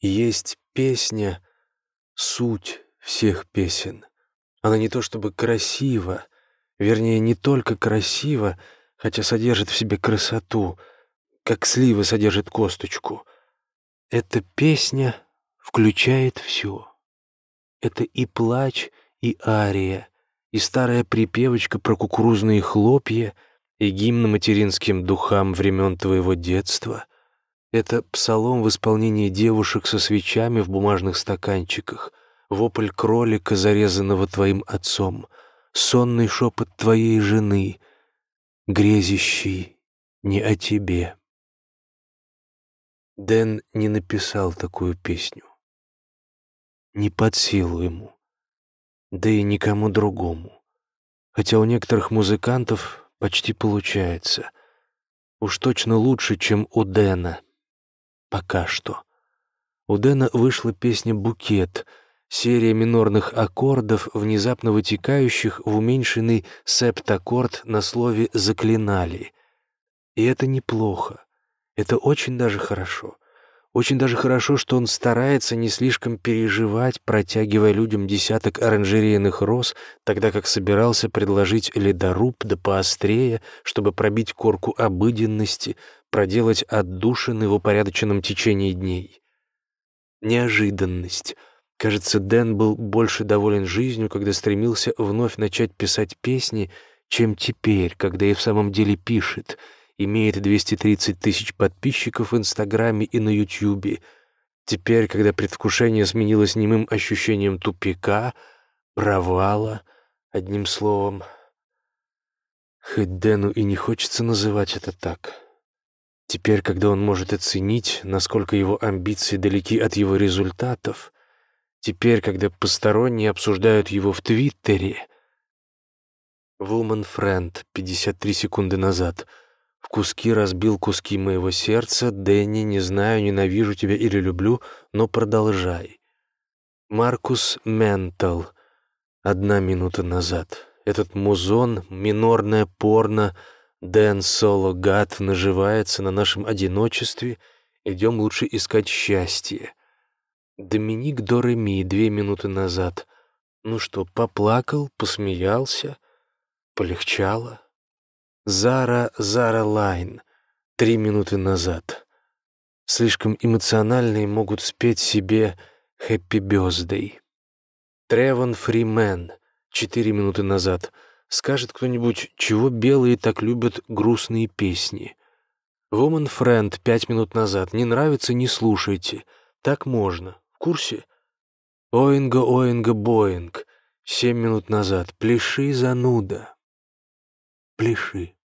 Есть песня — суть всех песен. Она не то чтобы красива, вернее, не только красива, хотя содержит в себе красоту, как слива содержит косточку. Эта песня включает все. Это и плач, и ария, и старая припевочка про кукурузные хлопья, и гимн материнским духам времен твоего детства. Это псалом в исполнении девушек со свечами в бумажных стаканчиках, вопль кролика, зарезанного твоим отцом, сонный шепот твоей жены, грезящий не о тебе. Дэн не написал такую песню. Не под силу ему, да и никому другому. Хотя у некоторых музыкантов почти получается. Уж точно лучше, чем у Дэна. Пока что. У Дэна вышла песня «Букет», серия минорных аккордов, внезапно вытекающих в уменьшенный септаккорд на слове «заклинали». И это неплохо. Это очень даже хорошо. Очень даже хорошо, что он старается не слишком переживать, протягивая людям десяток оранжерейных роз, тогда как собирался предложить ледоруб да поострее, чтобы пробить корку обыденности, проделать отдушины в упорядоченном течении дней. Неожиданность — Кажется, Дэн был больше доволен жизнью, когда стремился вновь начать писать песни, чем теперь, когда и в самом деле пишет, имеет 230 тысяч подписчиков в Инстаграме и на Ютьюбе. Теперь, когда предвкушение сменилось немым ощущением тупика, провала, одним словом... Хоть Дэну и не хочется называть это так. Теперь, когда он может оценить, насколько его амбиции далеки от его результатов — Теперь, когда посторонние обсуждают его в Твиттере... Woman Friend, 53 секунды назад. В куски разбил куски моего сердца. Дэнни, не знаю, ненавижу тебя или люблю, но продолжай. Маркус Ментал. Одна минута назад. Этот музон, минорное порно, Дэн Соло Гад наживается на нашем одиночестве. Идем лучше искать счастье. Доминик Дореми две минуты назад. Ну что, поплакал, посмеялся, полегчало. Зара Зара Лайн три минуты назад. Слишком эмоциональные могут спеть себе «Хэппи Бёздей». Тревон Фримен четыре минуты назад. Скажет кто-нибудь, чего белые так любят грустные песни. Woman Friend пять минут назад. Не нравится — не слушайте. Так можно. В курсе? Оинга, Оинга, Боинг. Семь минут назад. Пляши, зануда. Пляши.